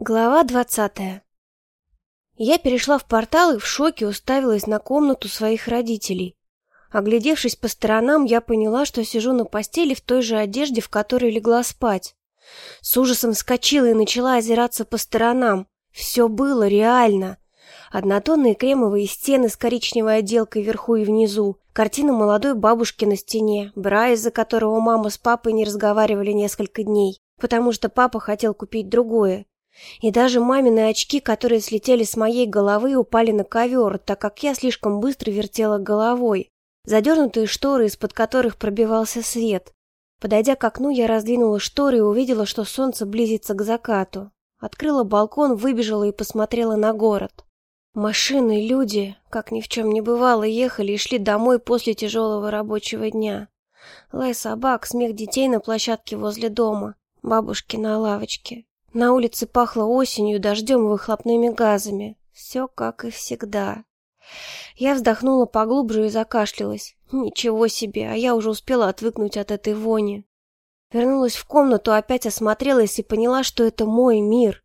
Глава двадцатая Я перешла в портал и в шоке уставилась на комнату своих родителей. Оглядевшись по сторонам, я поняла, что сижу на постели в той же одежде, в которой легла спать. С ужасом вскочила и начала озираться по сторонам. Все было реально. Однотонные кремовые стены с коричневой отделкой вверху и внизу, картина молодой бабушки на стене, бра, из-за которого мама с папой не разговаривали несколько дней, потому что папа хотел купить другое, и даже мамины очки, которые слетели с моей головы, упали на ковер, так как я слишком быстро вертела головой. Задернутые шторы, из-под которых пробивался свет. Подойдя к окну, я раздвинула шторы и увидела, что солнце близится к закату. Открыла балкон, выбежала и посмотрела на город. Машины, люди, как ни в чем не бывало, ехали и шли домой после тяжелого рабочего дня. Лай собак, смех детей на площадке возле дома, бабушки на лавочке. На улице пахло осенью, дождем и выхлопными газами. Все как и всегда. Я вздохнула поглубже и закашлялась. Ничего себе, а я уже успела отвыкнуть от этой вони. Вернулась в комнату, опять осмотрелась и поняла, что это мой мир.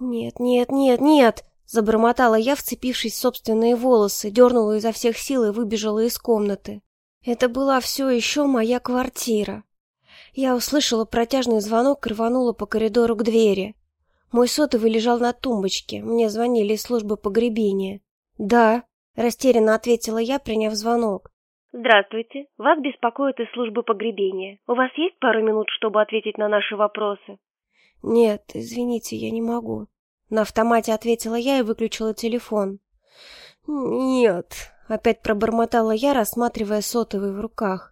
«Нет, нет, нет, нет!» Забормотала я, вцепившись в собственные волосы, дернула изо всех сил и выбежала из комнаты. Это была все еще моя квартира. Я услышала протяжный звонок и рванула по коридору к двери. Мой сотовый лежал на тумбочке. Мне звонили из службы погребения. «Да», — растерянно ответила я, приняв звонок. «Здравствуйте. Вас беспокоит из службы погребения. У вас есть пару минут, чтобы ответить на наши вопросы?» «Нет, извините, я не могу». На автомате ответила я и выключила телефон. «Нет», — опять пробормотала я, рассматривая сотовый в руках.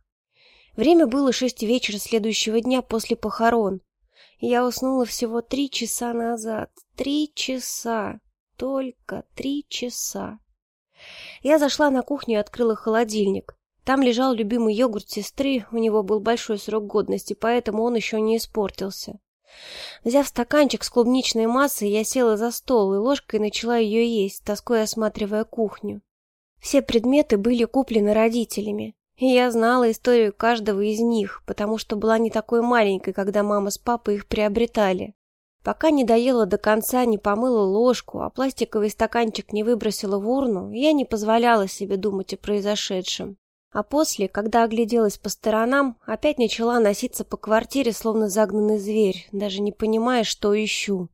Время было шесть вечера следующего дня после похорон. Я уснула всего три часа назад. Три часа. Только три часа. Я зашла на кухню и открыла холодильник. Там лежал любимый йогурт сестры, у него был большой срок годности, поэтому он еще не испортился. Взяв стаканчик с клубничной массой, я села за стол и ложкой начала ее есть, тоской осматривая кухню. Все предметы были куплены родителями. И я знала историю каждого из них, потому что была не такой маленькой, когда мама с папой их приобретали. Пока не доела до конца, не помыла ложку, а пластиковый стаканчик не выбросила в урну, я не позволяла себе думать о произошедшем. А после, когда огляделась по сторонам, опять начала носиться по квартире, словно загнанный зверь, даже не понимая, что ищу.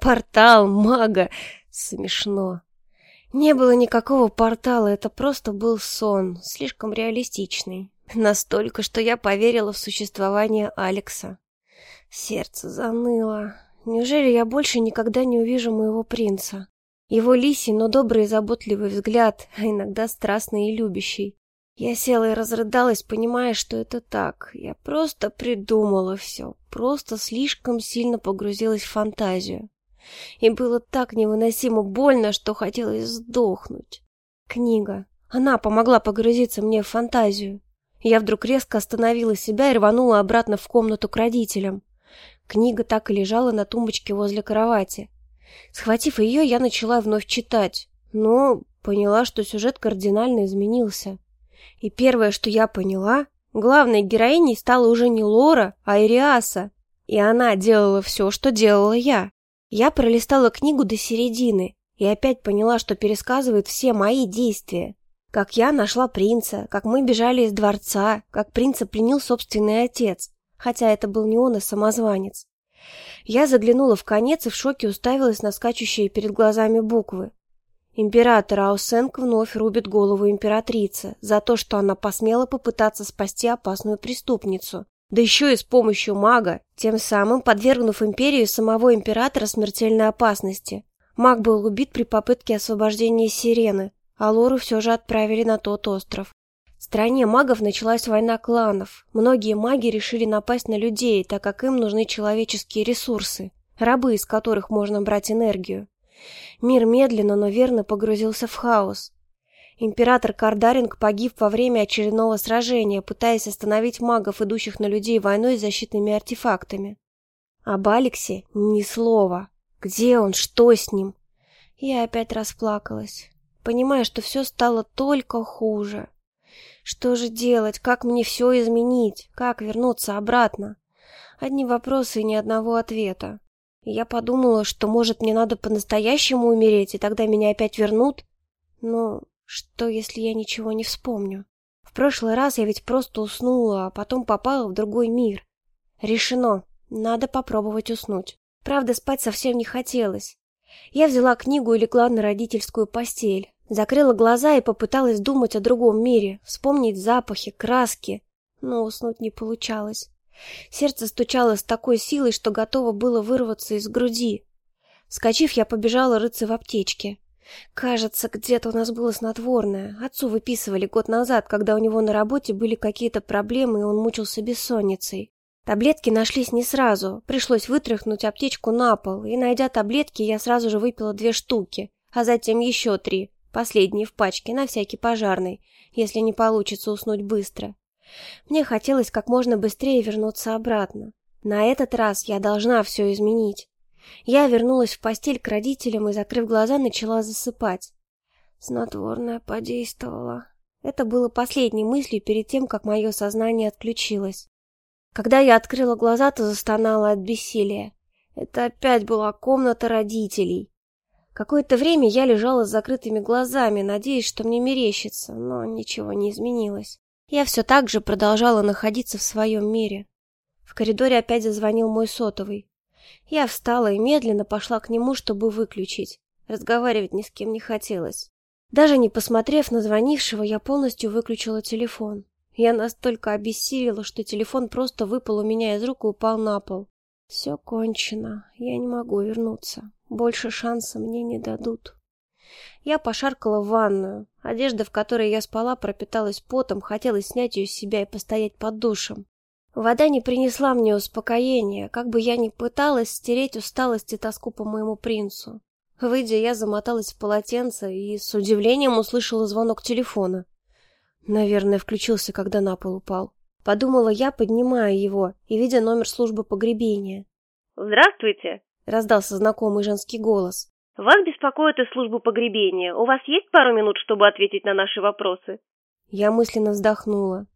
Портал, мага! Смешно. Не было никакого портала, это просто был сон, слишком реалистичный. Настолько, что я поверила в существование Алекса. Сердце заныло. Неужели я больше никогда не увижу моего принца? Его лисий, но добрый и заботливый взгляд, а иногда страстный и любящий. Я села и разрыдалась, понимая, что это так. Я просто придумала все, просто слишком сильно погрузилась в фантазию. И было так невыносимо больно, что хотелось сдохнуть. Книга. Она помогла погрузиться мне в фантазию. Я вдруг резко остановила себя и рванула обратно в комнату к родителям. Книга так и лежала на тумбочке возле кровати. Схватив ее, я начала вновь читать, но поняла, что сюжет кардинально изменился. И первое, что я поняла, главной героиней стала уже не Лора, а Ириаса. И она делала все, что делала я. Я пролистала книгу до середины и опять поняла, что пересказывает все мои действия. Как я нашла принца, как мы бежали из дворца, как принца пленил собственный отец, хотя это был не он, а самозванец. Я заглянула в конец и в шоке уставилась на скачущие перед глазами буквы. Император Аусенк вновь рубит голову императрицы за то, что она посмела попытаться спасти опасную преступницу да еще и с помощью мага, тем самым подвергнув империю самого императора смертельной опасности. Маг был убит при попытке освобождения Сирены, а Лору все же отправили на тот остров. В стране магов началась война кланов. Многие маги решили напасть на людей, так как им нужны человеческие ресурсы, рабы, из которых можно брать энергию. Мир медленно, но верно погрузился в хаос. Император Кардаринг погиб во время очередного сражения, пытаясь остановить магов, идущих на людей войной с защитными артефактами. Об Алексе ни слова. Где он? Что с ним? Я опять расплакалась, понимая, что все стало только хуже. Что же делать? Как мне все изменить? Как вернуться обратно? Одни вопросы и ни одного ответа. Я подумала, что, может, мне надо по-настоящему умереть, и тогда меня опять вернут. Но что, если я ничего не вспомню? В прошлый раз я ведь просто уснула, а потом попала в другой мир. Решено. Надо попробовать уснуть. Правда, спать совсем не хотелось. Я взяла книгу и легла на родительскую постель. Закрыла глаза и попыталась думать о другом мире, вспомнить запахи, краски. Но уснуть не получалось. Сердце стучало с такой силой, что готово было вырваться из груди. Скочив, я побежала рыться в аптечке. Кажется, где-то у нас было снотворное. Отцу выписывали год назад, когда у него на работе были какие-то проблемы, и он мучился бессонницей. Таблетки нашлись не сразу. Пришлось вытряхнуть аптечку на пол, и, найдя таблетки, я сразу же выпила две штуки, а затем еще три, последние в пачке, на всякий пожарный, если не получится уснуть быстро. Мне хотелось как можно быстрее вернуться обратно. На этот раз я должна все изменить. Я вернулась в постель к родителям и, закрыв глаза, начала засыпать. Снотворное подействовало. Это было последней мыслью перед тем, как мое сознание отключилось. Когда я открыла глаза, то застонала от бессилия. Это опять была комната родителей. Какое-то время я лежала с закрытыми глазами, надеясь, что мне мерещится, но ничего не изменилось. Я все так же продолжала находиться в своем мире. В коридоре опять зазвонил мой сотовый. Я встала и медленно пошла к нему, чтобы выключить. Разговаривать ни с кем не хотелось. Даже не посмотрев на звонившего, я полностью выключила телефон. Я настолько обессилила, что телефон просто выпал у меня из рук и упал на пол. Все кончено. Я не могу вернуться. Больше шанса мне не дадут. Я пошаркала в ванную. Одежда, в которой я спала, пропиталась потом, хотелось снять ее с себя и постоять под душем. Вода не принесла мне успокоения, как бы я ни пыталась стереть усталость и тоску по моему принцу. Выйдя, я замоталась в полотенце и с удивлением услышала звонок телефона. Наверное, включился, когда на пол упал. Подумала я, поднимая его и видя номер службы погребения. «Здравствуйте!» — раздался знакомый женский голос. Вас беспокоит из службы погребения. У вас есть пару минут, чтобы ответить на наши вопросы? Я мысленно вздохнула.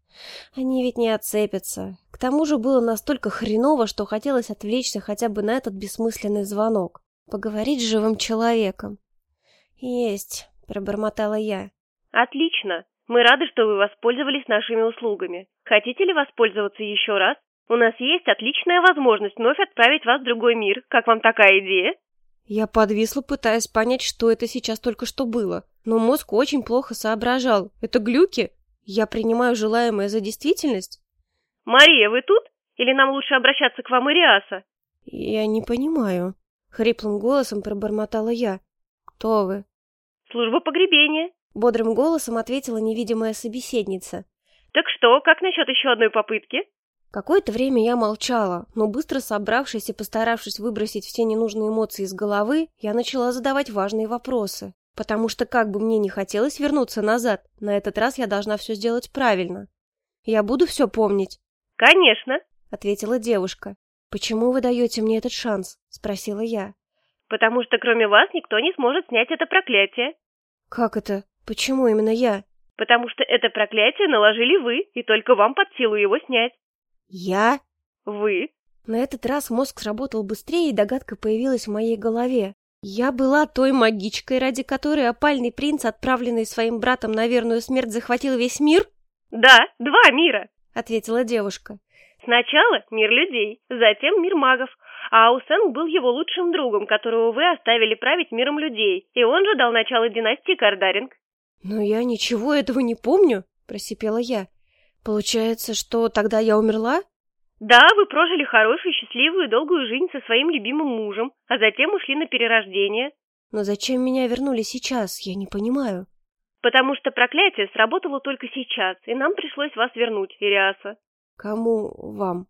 Они ведь не отцепятся. К тому же было настолько хреново, что хотелось отвлечься хотя бы на этот бессмысленный звонок. Поговорить с живым человеком. «Есть», — пробормотала я. «Отлично. Мы рады, что вы воспользовались нашими услугами. Хотите ли воспользоваться еще раз? У нас есть отличная возможность вновь отправить вас в другой мир. Как вам такая идея?» Я подвисла, пытаясь понять, что это сейчас только что было. Но мозг очень плохо соображал. Это глюки? Я принимаю желаемое за действительность? Мария, вы тут? Или нам лучше обращаться к вам Ириаса? Я не понимаю. Хриплым голосом пробормотала я. Кто вы? Служба погребения. Бодрым голосом ответила невидимая собеседница. Так что, как насчет еще одной попытки? Какое-то время я молчала, но быстро собравшись и постаравшись выбросить все ненужные эмоции из головы, я начала задавать важные вопросы. Потому что как бы мне не хотелось вернуться назад, на этот раз я должна все сделать правильно. Я буду все помнить? Конечно, ответила девушка. Почему вы даете мне этот шанс? спросила я. Потому что кроме вас никто не сможет снять это проклятие. Как это? Почему именно я? Потому что это проклятие наложили вы, и только вам под силу его снять. «Я?» «Вы?» На этот раз мозг сработал быстрее, и догадка появилась в моей голове. Я была той магичкой, ради которой опальный принц, отправленный своим братом на верную смерть, захватил весь мир? «Да, два мира», — ответила девушка. «Сначала мир людей, затем мир магов, а Аусен был его лучшим другом, которого вы оставили править миром людей, и он же дал начало династии Кардаринг». «Но я ничего этого не помню», — просипела я. Получается, что тогда я умерла? Да, вы прожили хорошую, счастливую, долгую жизнь со своим любимым мужем, а затем ушли на перерождение. Но зачем меня вернули сейчас? Я не понимаю. Потому что проклятие сработало только сейчас, и нам пришлось вас вернуть, Ириаса. Кому вам?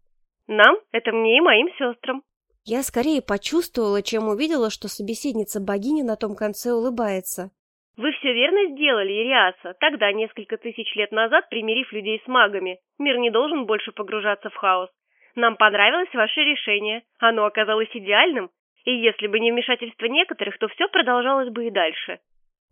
Нам? Это мне и моим сестрам. Я скорее почувствовала, чем увидела, что собеседница богини на том конце улыбается. Вы все верно сделали, Ириаса. Тогда, несколько тысяч лет назад, примирив людей с магами, мир не должен больше погружаться в хаос. Нам понравилось ваше решение. Оно оказалось идеальным. И если бы не вмешательство некоторых, то все продолжалось бы и дальше.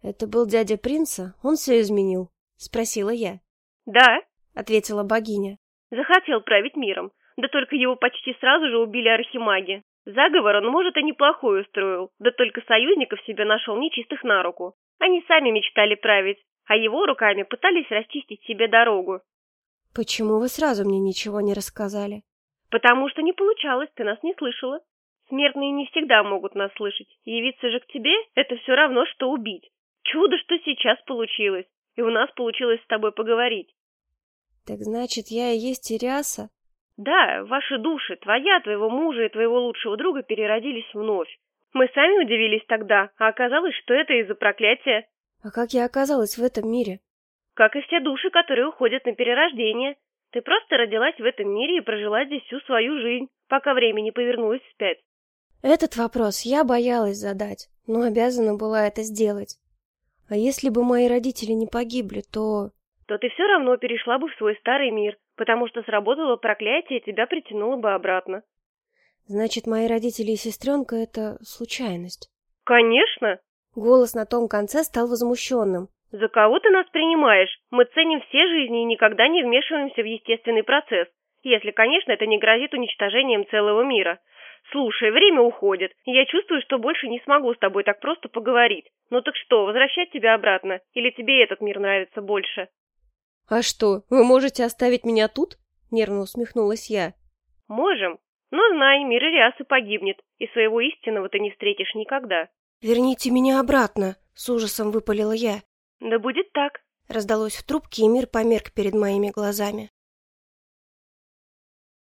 Это был дядя принца? Он все изменил? Спросила я. Да, ответила богиня. Захотел править миром. Да только его почти сразу же убили архимаги. Заговор он, может, и неплохой устроил, да только союзников себе нашел нечистых на руку. Они сами мечтали править, а его руками пытались расчистить себе дорогу. Почему вы сразу мне ничего не рассказали? Потому что не получалось, ты нас не слышала. Смертные не всегда могут нас слышать. Явиться же к тебе – это все равно, что убить. Чудо, что сейчас получилось. И у нас получилось с тобой поговорить. Так значит, я и есть Ириаса? Да, ваши души, твоя, твоего мужа и твоего лучшего друга переродились вновь. Мы сами удивились тогда, а оказалось, что это из-за проклятия. А как я оказалась в этом мире? Как и все души, которые уходят на перерождение. Ты просто родилась в этом мире и прожила здесь всю свою жизнь, пока время не повернулось вспять. Этот вопрос я боялась задать, но обязана была это сделать. А если бы мои родители не погибли, то... То ты все равно перешла бы в свой старый мир, потому что сработало проклятие и тебя притянуло бы обратно. Значит, мои родители и сестренка — это случайность? Конечно. Голос на том конце стал возмущенным. За кого ты нас принимаешь? Мы ценим все жизни и никогда не вмешиваемся в естественный процесс. Если, конечно, это не грозит уничтожением целого мира. Слушай, время уходит. Я чувствую, что больше не смогу с тобой так просто поговорить. Ну так что, возвращать тебя обратно? Или тебе этот мир нравится больше? А что, вы можете оставить меня тут? Нервно усмехнулась я. Можем. Но знай, мир Ириасы погибнет, и своего истинного ты не встретишь никогда. Верните меня обратно, с ужасом выпалила я. Да будет так. Раздалось в трубке, и мир померк перед моими глазами.